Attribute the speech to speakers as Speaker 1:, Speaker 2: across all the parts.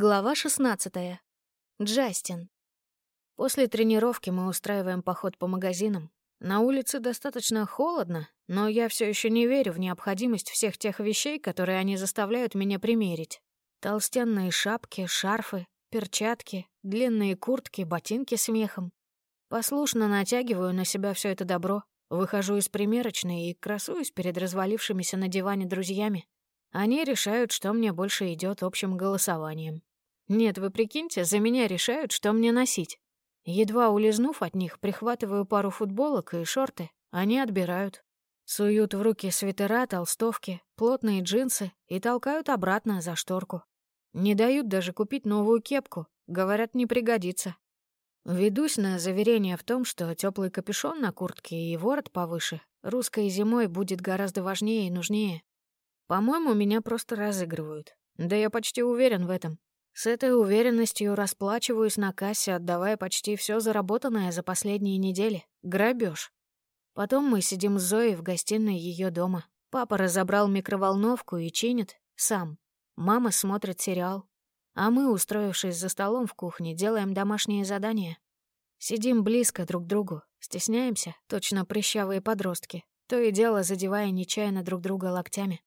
Speaker 1: Глава 16. Джастин. После тренировки мы устраиваем поход по магазинам. На улице достаточно холодно, но я все еще не верю в необходимость всех тех вещей, которые они заставляют меня примерить. Толстенные шапки, шарфы, перчатки, длинные куртки, ботинки с мехом. Послушно натягиваю на себя все это добро, выхожу из примерочной и красуюсь перед развалившимися на диване друзьями. Они решают, что мне больше идет общим голосованием. Нет, вы прикиньте, за меня решают, что мне носить. Едва улизнув от них, прихватываю пару футболок и шорты. Они отбирают. Суют в руки свитера, толстовки, плотные джинсы и толкают обратно за шторку. Не дают даже купить новую кепку. Говорят, не пригодится. Ведусь на заверение в том, что теплый капюшон на куртке и ворот повыше русской зимой будет гораздо важнее и нужнее. По-моему, меня просто разыгрывают. Да я почти уверен в этом. С этой уверенностью расплачиваюсь на кассе, отдавая почти все заработанное за последние недели. Грабеж. Потом мы сидим с Зоей в гостиной ее дома. Папа разобрал микроволновку и чинит сам. Мама смотрит сериал. А мы, устроившись за столом в кухне, делаем домашние задания. Сидим близко друг к другу, стесняемся, точно прыщавые подростки, то и дело задевая нечаянно друг друга локтями.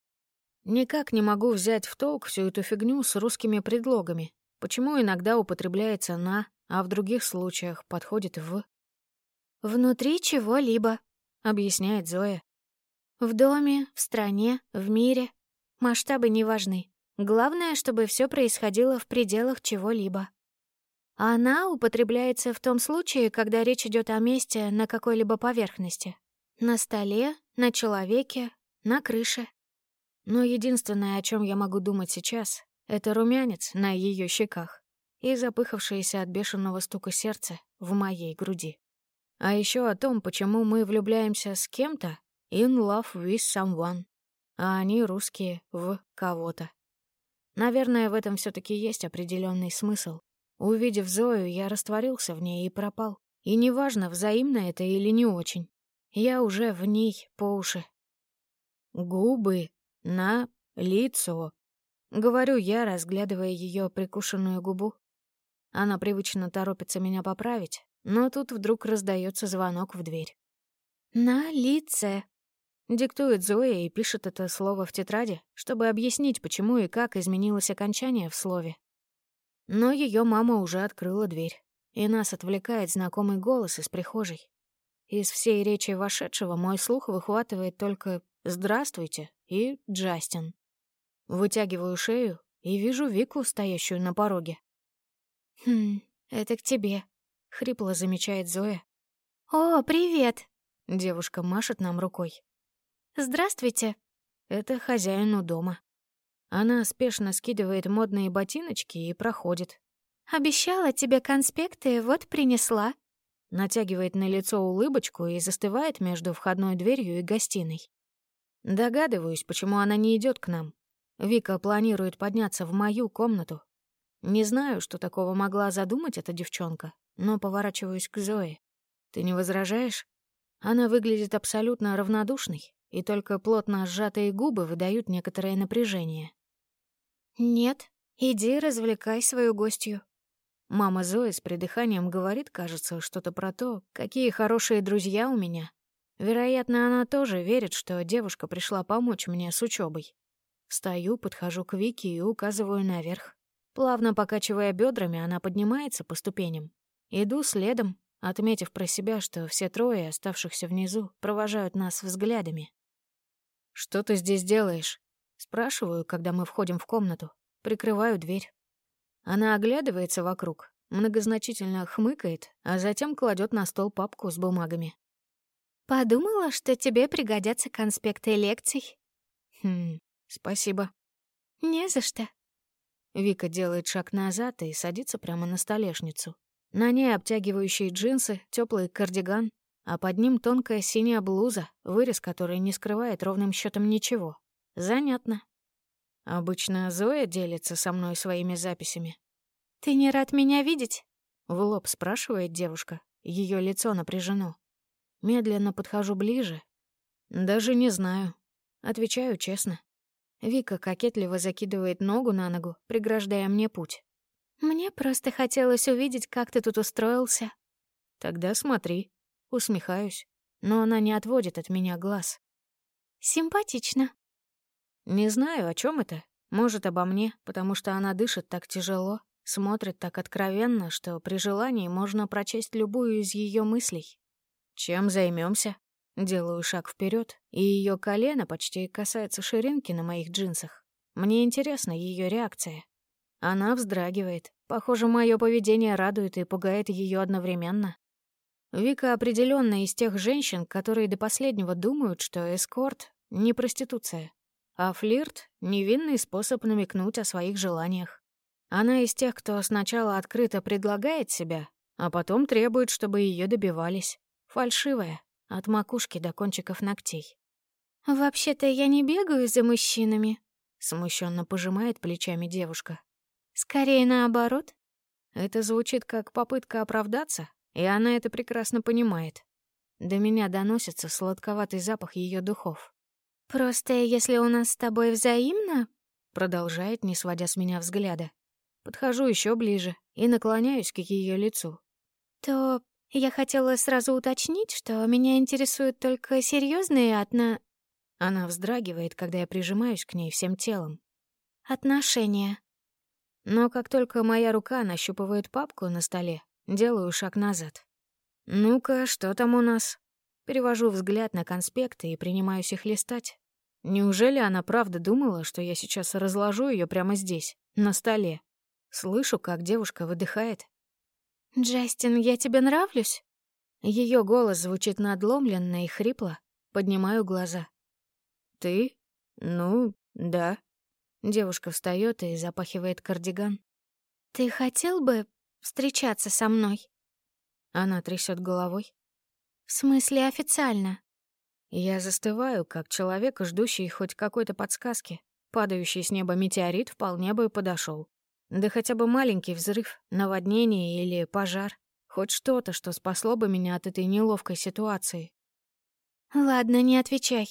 Speaker 1: Никак не могу взять в толк всю эту фигню с русскими предлогами. Почему иногда употребляется «на», а в других случаях подходит «в».
Speaker 2: «Внутри чего-либо», — объясняет Зоя. «В доме, в стране, в мире. Масштабы не важны. Главное, чтобы все происходило в пределах чего-либо. Она употребляется в том случае, когда речь идет о месте на какой-либо поверхности. На столе, на человеке, на крыше.
Speaker 1: Но единственное, о чем я могу думать сейчас, это румянец на ее щеках и запыхавшееся от бешеного стука сердца в моей груди. А еще о том, почему мы влюбляемся с кем-то in love with someone, а они русские в кого-то. Наверное, в этом все таки есть определенный смысл. Увидев Зою, я растворился в ней и пропал. И неважно, взаимно это или не очень. Я уже в ней по уши. Губы на лицо. Говорю я, разглядывая ее прикушенную губу. Она привычно торопится меня поправить, но тут вдруг раздается звонок в дверь.
Speaker 2: «На лице», —
Speaker 1: диктует Зоя и пишет это слово в тетради, чтобы объяснить, почему и как изменилось окончание в слове. Но ее мама уже открыла дверь, и нас отвлекает знакомый голос из прихожей. Из всей речи вошедшего мой слух выхватывает только «Здравствуйте» и «Джастин». Вытягиваю шею и вижу Вику, стоящую на пороге.
Speaker 2: «Хм, это к тебе», —
Speaker 1: хрипло замечает Зоя.
Speaker 2: «О, привет!»
Speaker 1: — девушка машет нам рукой.
Speaker 2: «Здравствуйте!»
Speaker 1: Это хозяину дома. Она спешно скидывает модные ботиночки и проходит.
Speaker 2: «Обещала тебе конспекты, вот принесла».
Speaker 1: Натягивает на лицо улыбочку и застывает между входной дверью и гостиной. Догадываюсь, почему она не идет к нам. Вика планирует подняться в мою комнату. Не знаю, что такого могла задумать эта девчонка, но поворачиваюсь к Зое. Ты не возражаешь? Она выглядит абсолютно равнодушной, и только плотно сжатые губы выдают некоторое напряжение.
Speaker 2: «Нет, иди развлекай свою гостью».
Speaker 1: Мама Зои с придыханием говорит, кажется, что-то про то, какие хорошие друзья у меня, Вероятно, она тоже верит, что девушка пришла помочь мне с учебой. Встаю, подхожу к Вике и указываю наверх. Плавно покачивая бедрами, она поднимается по ступеням. Иду следом, отметив про себя, что все трое, оставшихся внизу, провожают нас взглядами. «Что ты здесь делаешь?» Спрашиваю, когда мы входим в комнату. Прикрываю дверь. Она оглядывается вокруг, многозначительно хмыкает, а затем кладет на стол папку с бумагами.
Speaker 2: Подумала, что тебе пригодятся конспекты лекций.
Speaker 1: Хм, спасибо.
Speaker 2: Не за что.
Speaker 1: Вика делает шаг назад и садится прямо на столешницу. На ней обтягивающие джинсы, теплый кардиган, а под ним тонкая синяя блуза, вырез которой не скрывает ровным счетом ничего. Занятно. Обычно Зоя делится со мной своими записями.
Speaker 2: «Ты не рад меня видеть?»
Speaker 1: — в лоб спрашивает девушка. Ее лицо напряжено. Медленно подхожу ближе. Даже не знаю. Отвечаю честно. Вика кокетливо закидывает ногу на ногу, преграждая мне путь.
Speaker 2: Мне просто хотелось увидеть, как ты тут устроился.
Speaker 1: Тогда смотри. Усмехаюсь, но она не отводит от меня глаз.
Speaker 2: Симпатично.
Speaker 1: Не знаю, о чем это. Может, обо мне, потому что она дышит так тяжело, смотрит так откровенно, что при желании можно прочесть любую из ее мыслей. Чем займемся? Делаю шаг вперед, и ее колено почти касается ширинки на моих джинсах. Мне интересна ее реакция. Она вздрагивает. Похоже, мое поведение радует и пугает ее одновременно. Вика определенно из тех женщин, которые до последнего думают, что эскорт — не проституция, а флирт — невинный способ намекнуть о своих желаниях. Она из тех, кто сначала открыто предлагает себя, а потом требует, чтобы ее добивались. Фальшивая, от макушки до кончиков ногтей.
Speaker 2: «Вообще-то я не бегаю за мужчинами», —
Speaker 1: смущенно пожимает плечами девушка.
Speaker 2: «Скорее наоборот».
Speaker 1: Это звучит как попытка оправдаться, и она это прекрасно понимает. До меня доносится сладковатый запах ее духов.
Speaker 2: «Просто если у нас с тобой взаимно...»
Speaker 1: Продолжает, не сводя с меня взгляда. Подхожу еще ближе и наклоняюсь к ее лицу.
Speaker 2: «То я хотела сразу уточнить, что меня интересуют только серьезные отно...»
Speaker 1: Она вздрагивает, когда я прижимаюсь к ней всем телом.
Speaker 2: «Отношения».
Speaker 1: Но как только моя рука нащупывает папку на столе, Делаю шаг назад. «Ну-ка, что там у нас?» Перевожу взгляд на конспекты и принимаюсь их листать. Неужели она правда думала, что я сейчас разложу ее прямо здесь, на столе? Слышу, как девушка выдыхает.
Speaker 2: «Джастин, я тебе нравлюсь?»
Speaker 1: Ее голос звучит надломленно и хрипло. Поднимаю глаза. «Ты? Ну, да». Девушка встает и запахивает кардиган.
Speaker 2: «Ты хотел бы встречаться со мной?»
Speaker 1: Она трясет головой.
Speaker 2: «В смысле официально?»
Speaker 1: Я застываю, как человек, ждущий хоть какой-то подсказки. Падающий с неба метеорит вполне бы подошел. Да хотя бы маленький взрыв, наводнение или пожар. Хоть что-то, что спасло бы меня от этой неловкой ситуации.
Speaker 2: «Ладно, не отвечай».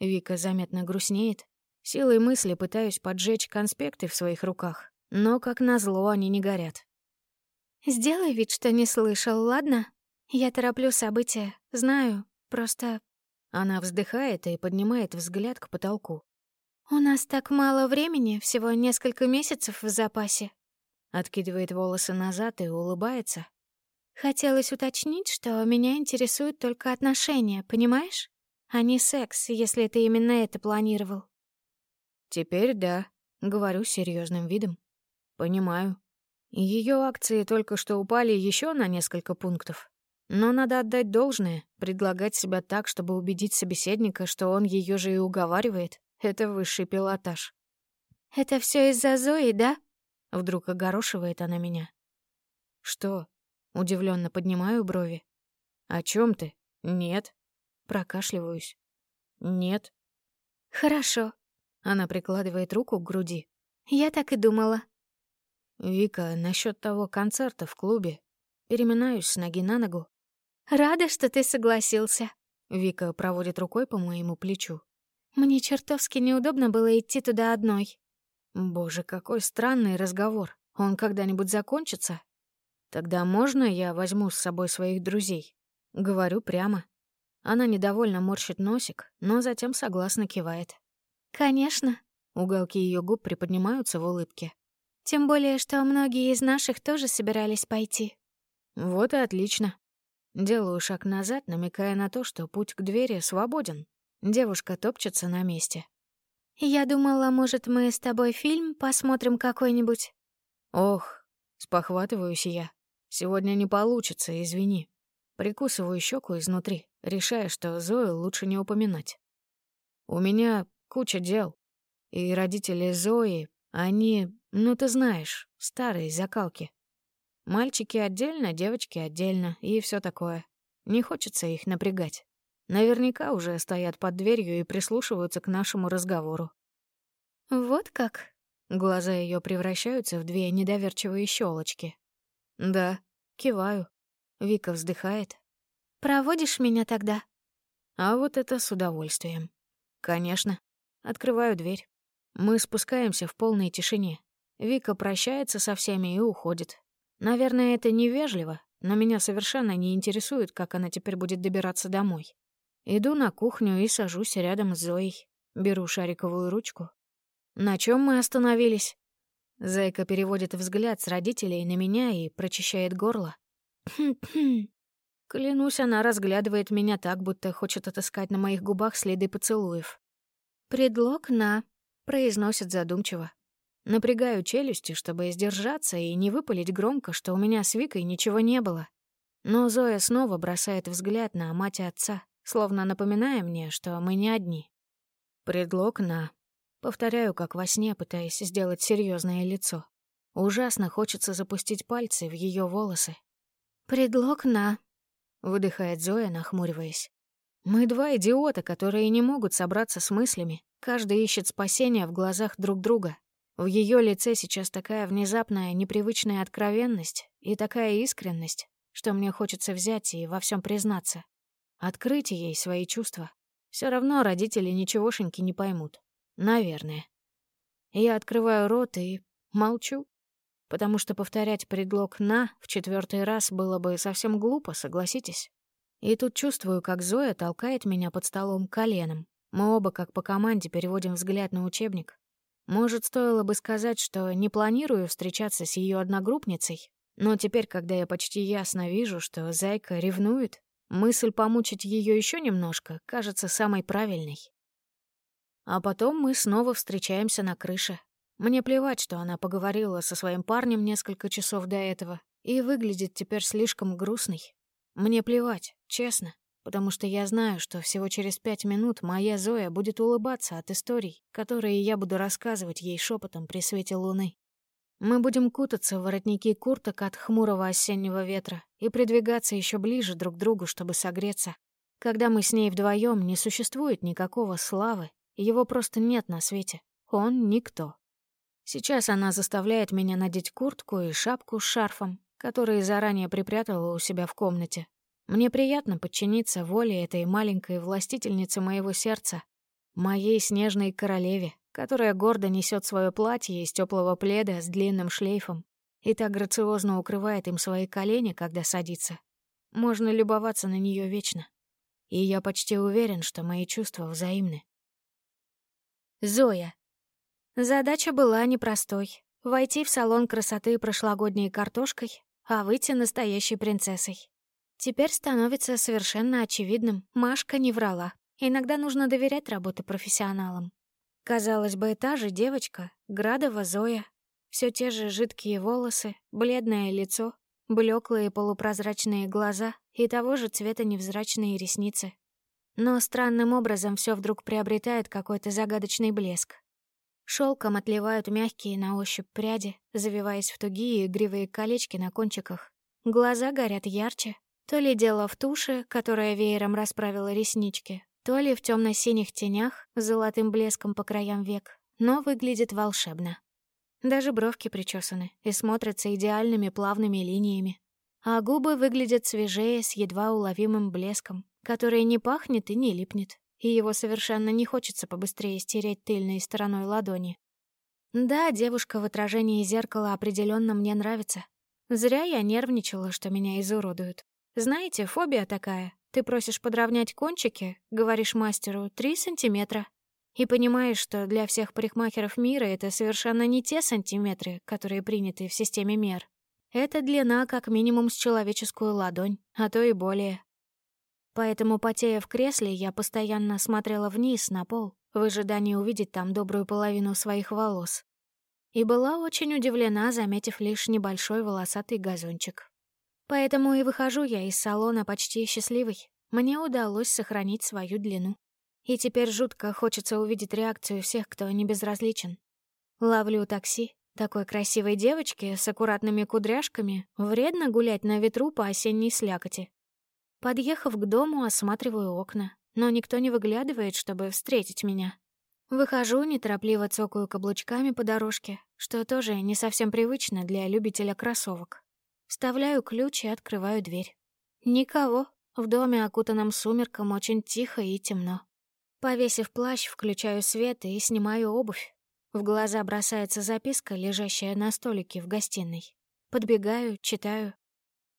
Speaker 1: Вика заметно грустнеет. Силой мысли пытаюсь поджечь конспекты в своих руках, но, как назло, они не горят.
Speaker 2: Сделай вид, что не слышал, ладно? Я тороплю события, знаю, просто...»
Speaker 1: Она вздыхает и поднимает взгляд к потолку.
Speaker 2: «У нас так мало времени, всего несколько месяцев в запасе».
Speaker 1: Откидывает волосы назад и улыбается.
Speaker 2: «Хотелось уточнить, что меня интересуют только отношения, понимаешь? А не секс, если ты именно это планировал».
Speaker 1: «Теперь да», — говорю серьезным видом. «Понимаю». Ее акции только что упали еще на несколько пунктов. Но надо отдать должное, предлагать себя так, чтобы убедить собеседника, что он ее же и уговаривает. Это высший пилотаж.
Speaker 2: «Это все из-за Зои, да?»
Speaker 1: Вдруг огорошивает она меня. «Что?» Удивленно поднимаю брови. «О чем ты?» «Нет». Прокашливаюсь. «Нет».
Speaker 2: «Хорошо».
Speaker 1: Она прикладывает руку к груди.
Speaker 2: «Я так и думала».
Speaker 1: «Вика, насчет того концерта в клубе. Переминаюсь с ноги на ногу».
Speaker 2: «Рада, что ты согласился».
Speaker 1: Вика проводит рукой по моему плечу.
Speaker 2: «Мне чертовски неудобно было идти туда одной».
Speaker 1: «Боже, какой странный разговор. Он когда-нибудь закончится?» «Тогда можно я возьму с собой своих друзей?» Говорю прямо. Она недовольно морщит носик, но затем согласно кивает.
Speaker 2: «Конечно».
Speaker 1: Уголки ее губ приподнимаются в улыбке.
Speaker 2: Тем более, что многие из наших тоже собирались пойти.
Speaker 1: Вот и отлично. Делаю шаг назад, намекая на то, что путь к двери свободен. Девушка топчется на месте.
Speaker 2: Я думала, может, мы с тобой фильм посмотрим какой-нибудь.
Speaker 1: Ох, спохватываюсь я. Сегодня не получится, извини. Прикусываю щеку изнутри, решая, что Зою лучше не упоминать. У меня куча дел. И родители Зои, они ну, ты знаешь, старые закалки. Мальчики отдельно, девочки отдельно и все такое. Не хочется их напрягать. Наверняка уже стоят под дверью и прислушиваются к нашему разговору.
Speaker 2: Вот как?
Speaker 1: Глаза ее превращаются в две недоверчивые щелочки. Да, киваю. Вика вздыхает.
Speaker 2: Проводишь меня тогда?
Speaker 1: А вот это с удовольствием. Конечно. Открываю дверь. Мы спускаемся в полной тишине. Вика прощается со всеми и уходит. Наверное, это невежливо, но меня совершенно не интересует, как она теперь будет добираться домой. Иду на кухню и сажусь рядом с Зоей. Беру шариковую ручку. На чем мы остановились? Зайка переводит взгляд с родителей на меня и прочищает горло. Клянусь, она разглядывает меня так, будто хочет отыскать на моих губах следы поцелуев.
Speaker 2: «Предлог на», — произносит задумчиво.
Speaker 1: Напрягаю челюсти, чтобы сдержаться и не выпалить громко, что у меня с Викой ничего не было. Но Зоя снова бросает взгляд на мать и отца, словно напоминая мне, что мы не одни. Предлог на. Повторяю, как во сне, пытаясь сделать серьезное лицо. Ужасно хочется запустить пальцы в ее волосы.
Speaker 2: «Предлог на», —
Speaker 1: выдыхает Зоя, нахмуриваясь. «Мы два идиота, которые не могут собраться с мыслями. Каждый ищет спасения в глазах друг друга, в ее лице сейчас такая внезапная, непривычная откровенность и такая искренность, что мне хочется взять и во всем признаться. Открыть ей свои чувства. Все равно родители ничегошеньки не поймут. Наверное. Я открываю рот и молчу, потому что повторять предлог «на» в четвертый раз было бы совсем глупо, согласитесь. И тут чувствую, как Зоя толкает меня под столом коленом. Мы оба, как по команде, переводим взгляд на учебник. Может, стоило бы сказать, что не планирую встречаться с ее одногруппницей, но теперь, когда я почти ясно вижу, что Зайка ревнует, мысль помучить ее еще немножко кажется самой правильной. А потом мы снова встречаемся на крыше. Мне плевать, что она поговорила со своим парнем несколько часов до этого и выглядит теперь слишком грустной. Мне плевать, честно потому что я знаю, что всего через пять минут моя Зоя будет улыбаться от историй, которые я буду рассказывать ей шепотом при свете луны. Мы будем кутаться в воротники курток от хмурого осеннего ветра и придвигаться еще ближе друг к другу, чтобы согреться. Когда мы с ней вдвоем, не существует никакого славы, его просто нет на свете. Он никто. Сейчас она заставляет меня надеть куртку и шапку с шарфом, которые заранее припрятала у себя в комнате, мне приятно подчиниться воле этой маленькой властительницы моего сердца, моей снежной королеве, которая гордо несет свое платье из теплого пледа с длинным шлейфом и так грациозно укрывает им свои колени, когда садится. Можно любоваться на нее вечно. И я почти уверен, что мои чувства взаимны.
Speaker 2: Зоя. Задача была непростой. Войти в салон красоты прошлогодней картошкой, а выйти настоящей принцессой. Теперь становится совершенно очевидным, Машка не врала. Иногда нужно доверять работе профессионалам. Казалось бы, та же девочка, Градова Зоя. Все те же жидкие волосы, бледное лицо, блеклые полупрозрачные глаза и того же цвета невзрачные ресницы. Но странным образом все вдруг приобретает какой-то загадочный блеск. Шелком отливают мягкие на ощупь пряди, завиваясь в тугие игривые колечки на кончиках. Глаза горят ярче, то ли дело в туше, которая веером расправила реснички, то ли в темно синих тенях с золотым блеском по краям век, но выглядит волшебно. Даже бровки причесаны и смотрятся идеальными плавными линиями. А губы выглядят свежее с едва уловимым блеском, который не пахнет и не липнет, и его совершенно не хочется побыстрее стереть тыльной стороной ладони. Да, девушка в отражении зеркала определенно мне нравится. Зря я нервничала, что меня изуродуют. Знаете, фобия такая. Ты просишь подровнять кончики, говоришь мастеру, три сантиметра. И понимаешь, что для всех парикмахеров мира это совершенно не те сантиметры, которые приняты в системе мер. Это длина как минимум с человеческую ладонь, а то и более. Поэтому, потея в кресле, я постоянно смотрела вниз, на пол, в ожидании увидеть там добрую половину своих волос. И была очень удивлена, заметив лишь небольшой волосатый газончик. Поэтому и выхожу я из салона почти счастливой. Мне удалось сохранить свою длину. И теперь жутко хочется увидеть реакцию всех, кто не безразличен. Ловлю такси. Такой красивой девочке с аккуратными кудряшками вредно гулять на ветру по осенней слякоти. Подъехав к дому, осматриваю окна, но никто не выглядывает, чтобы встретить меня. Выхожу, неторопливо цокаю каблучками по дорожке, что тоже не совсем привычно для любителя кроссовок. Вставляю ключ и открываю дверь. Никого. В доме, окутанном сумерком, очень тихо и темно. Повесив плащ, включаю свет и снимаю обувь.
Speaker 1: В глаза бросается записка, лежащая на столике в гостиной. Подбегаю, читаю.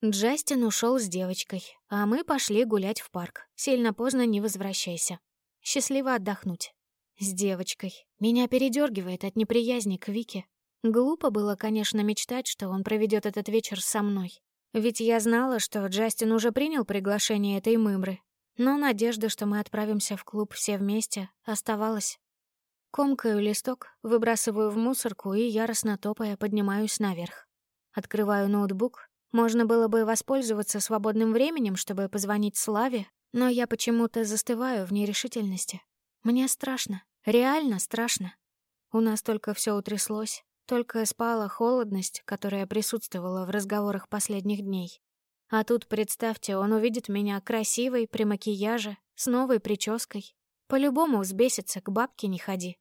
Speaker 1: Джастин ушел с девочкой, а мы пошли гулять в парк. Сильно поздно не возвращайся. Счастливо отдохнуть. С девочкой. Меня передергивает от неприязни к Вике. Глупо было, конечно, мечтать, что он проведет этот вечер со мной. Ведь я знала, что Джастин уже принял приглашение этой мымры. Но надежда, что мы отправимся в клуб все вместе, оставалась. Комкаю листок, выбрасываю в мусорку и, яростно топая, поднимаюсь наверх. Открываю ноутбук. Можно было бы воспользоваться свободным временем, чтобы позвонить Славе, но я почему-то застываю в нерешительности. Мне страшно, реально страшно. У нас только все утряслось, только спала холодность, которая присутствовала в разговорах последних дней. А тут, представьте, он увидит меня красивой, при макияже, с новой прической. По-любому взбесится, к бабке не ходи.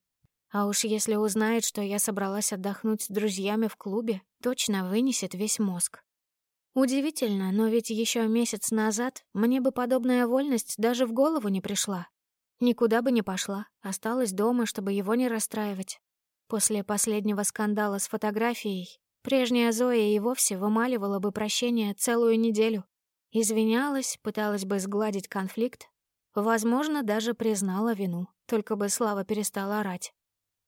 Speaker 1: А уж если узнает, что я собралась отдохнуть с друзьями в клубе, точно вынесет весь мозг. Удивительно, но ведь еще месяц назад мне бы подобная вольность даже в голову не пришла. Никуда бы не пошла, осталась дома, чтобы его не расстраивать. После последнего скандала с фотографией прежняя Зоя и вовсе вымаливала бы прощение целую неделю. Извинялась, пыталась бы сгладить конфликт. Возможно, даже признала вину, только бы Слава перестала орать.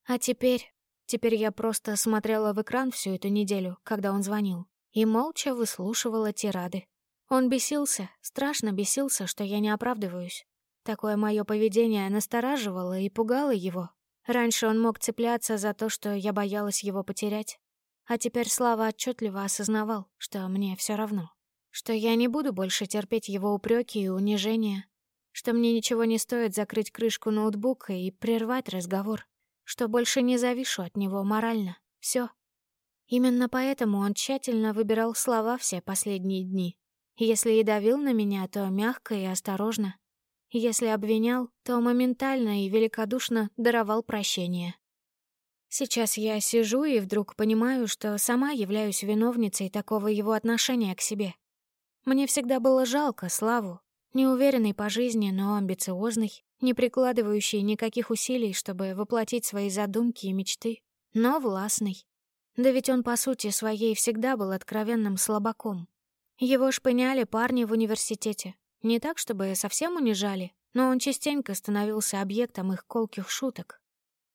Speaker 1: А теперь... Теперь я просто смотрела в экран всю эту неделю, когда он звонил, и молча выслушивала тирады. Он бесился, страшно бесился, что я не оправдываюсь. Такое мое поведение настораживало и пугало его. Раньше он мог цепляться за то, что я боялась его потерять. А теперь Слава отчетливо осознавал, что мне все равно. Что я не буду больше терпеть его упреки и унижения. Что мне ничего не стоит закрыть крышку ноутбука и прервать разговор. Что больше не завишу от него морально. Все. Именно поэтому он тщательно выбирал слова все последние дни. Если и давил на меня, то мягко и осторожно. Если обвинял, то моментально и великодушно даровал прощение. Сейчас я сижу и вдруг понимаю, что сама являюсь виновницей такого его отношения к себе. Мне всегда было жалко Славу, неуверенный по жизни, но амбициозный, не прикладывающий никаких усилий, чтобы воплотить свои задумки и мечты, но властный. Да ведь он, по сути своей, всегда был откровенным слабаком. Его шпыняли парни в университете, не так, чтобы совсем унижали, но он частенько становился объектом их колких шуток.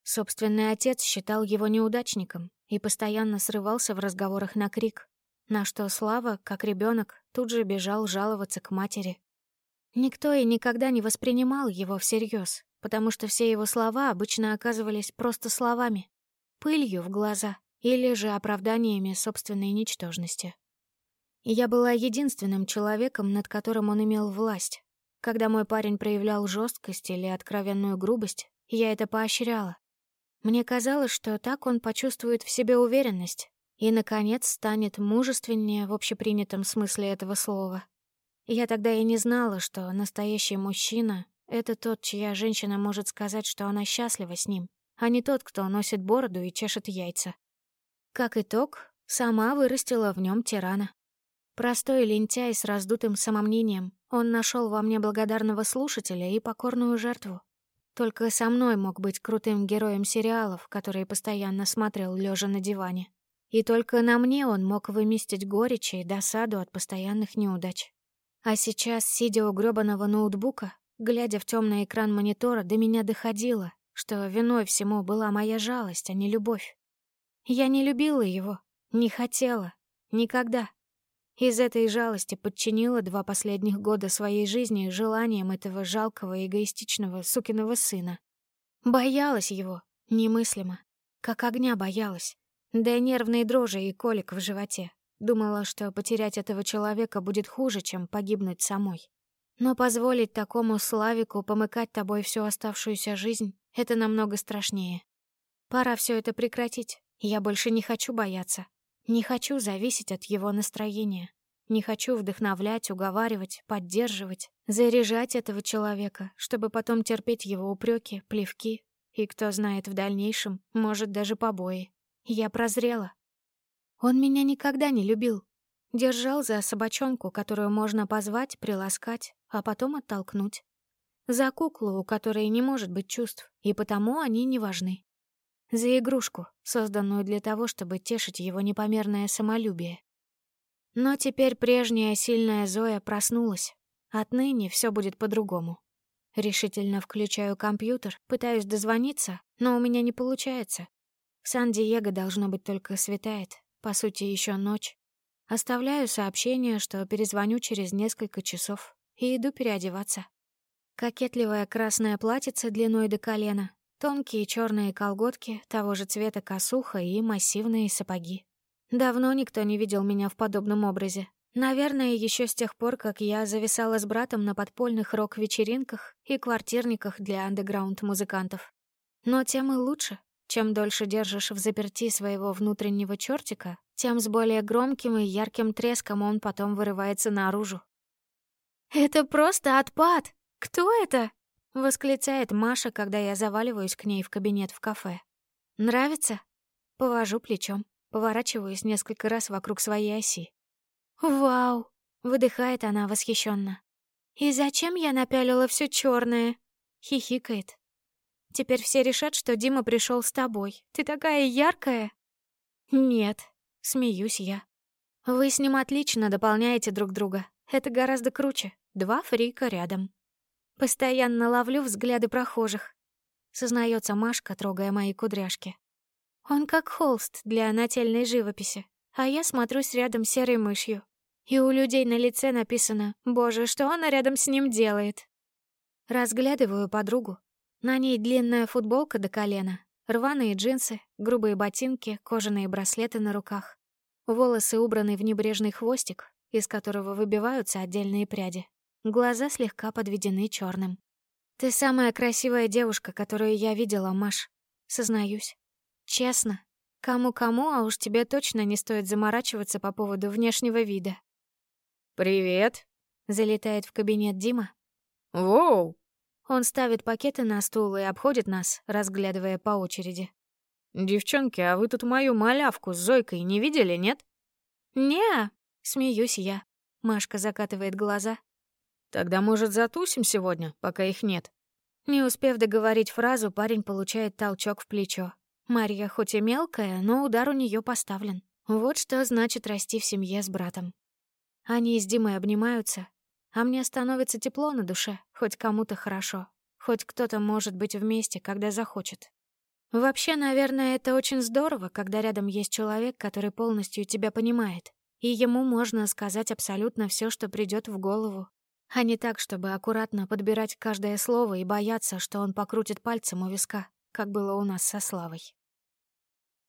Speaker 1: Собственный отец считал его неудачником и постоянно срывался в разговорах на крик, на что Слава, как ребенок, тут же бежал жаловаться к матери. Никто и никогда не воспринимал его всерьез, потому что все его слова обычно оказывались просто словами, пылью в глаза или же оправданиями собственной ничтожности. Я была единственным человеком, над которым он имел власть. Когда мой парень проявлял жесткость или откровенную грубость, я это поощряла. Мне казалось, что так он почувствует в себе уверенность и, наконец, станет мужественнее в общепринятом смысле этого слова. Я тогда и не знала, что настоящий мужчина — это тот, чья женщина может сказать, что она счастлива с ним, а не тот, кто носит бороду и чешет яйца. Как итог, сама вырастила в нем тирана. Простой лентяй с раздутым самомнением, он нашел во мне благодарного слушателя и покорную жертву. Только со мной мог быть крутым героем сериалов, которые постоянно смотрел лежа на диване. И только на мне он мог выместить горечь и досаду от постоянных неудач. А сейчас, сидя у грёбаного ноутбука, глядя в темный экран монитора, до меня доходило, что виной всему была моя жалость, а не любовь. Я не любила его, не хотела, никогда. Из этой жалости подчинила два последних года своей жизни желаниям этого жалкого эгоистичного сукиного сына. Боялась его, немыслимо. Как огня боялась. Да нервные дрожи и колик в животе. Думала, что потерять этого человека будет хуже, чем погибнуть самой. Но позволить такому Славику помыкать тобой всю оставшуюся жизнь — это намного страшнее. Пора все это прекратить. Я больше не хочу бояться. Не хочу зависеть от его настроения. Не хочу вдохновлять, уговаривать, поддерживать, заряжать этого человека, чтобы потом терпеть его упреки, плевки и, кто знает, в дальнейшем, может, даже побои. Я прозрела. Он меня никогда не любил. Держал за собачонку, которую можно позвать, приласкать, а потом оттолкнуть. За куклу, у которой не может быть чувств, и потому они не важны. За игрушку, созданную для того, чтобы тешить его непомерное самолюбие. Но теперь прежняя сильная Зоя проснулась. Отныне все будет по-другому. Решительно включаю компьютер, пытаюсь дозвониться, но у меня не получается. Сан-Диего должно быть только светает, по сути, еще ночь. Оставляю сообщение, что перезвоню через несколько часов, и иду переодеваться. Кокетливое красное платьице длиной до колена, тонкие черные колготки, того же цвета косуха и массивные сапоги. Давно никто не видел меня в подобном образе. Наверное, еще с тех пор, как я зависала с братом на подпольных рок-вечеринках и квартирниках для андеграунд-музыкантов. Но тем и лучше. Чем дольше держишь в заперти своего внутреннего чертика, тем с более громким и ярким треском он потом вырывается наружу. «Это просто отпад! Кто это?» — восклицает Маша, когда я заваливаюсь к ней в кабинет в кафе. «Нравится?» Повожу плечом, поворачиваюсь несколько раз вокруг своей оси. «Вау!» — выдыхает она восхищенно. «И зачем я напялила все черное?» — хихикает. «Теперь все решат, что Дима пришел с тобой. Ты такая яркая!» «Нет», — смеюсь я. «Вы с ним отлично дополняете друг друга. Это гораздо круче. Два фрика рядом». Постоянно ловлю взгляды прохожих. Сознается Машка, трогая мои кудряшки. Он как холст для нательной живописи, а я смотрюсь рядом серой мышью. И у людей на лице написано «Боже, что она рядом с ним делает?» Разглядываю подругу. На ней длинная футболка до колена, рваные джинсы, грубые ботинки, кожаные браслеты на руках. Волосы убраны в небрежный хвостик, из которого выбиваются отдельные пряди. Глаза слегка подведены черным. «Ты самая красивая девушка, которую я видела, Маш. Сознаюсь. Честно. Кому-кому, а уж тебе точно не стоит заморачиваться по поводу внешнего вида».
Speaker 3: «Привет!»
Speaker 1: — залетает в кабинет Дима.
Speaker 3: «Воу!»
Speaker 1: Он ставит пакеты на стул и обходит нас, разглядывая по очереди.
Speaker 3: «Девчонки, а вы тут мою малявку с Зойкой не видели, нет?»
Speaker 1: «Не-а», смеюсь я. Машка закатывает глаза.
Speaker 3: Тогда, может, затусим сегодня, пока их нет?»
Speaker 1: Не успев договорить фразу, парень получает толчок в плечо. Марья хоть и мелкая, но удар у нее поставлен. Вот что значит расти в семье с братом. Они с Димой обнимаются, а мне становится тепло на душе, хоть кому-то хорошо, хоть кто-то может быть вместе, когда захочет. Вообще, наверное, это очень здорово, когда рядом есть человек, который полностью тебя понимает, и ему можно сказать абсолютно все, что придет в голову, а не так, чтобы аккуратно подбирать каждое слово и бояться, что он покрутит пальцем у виска, как было у нас со Славой.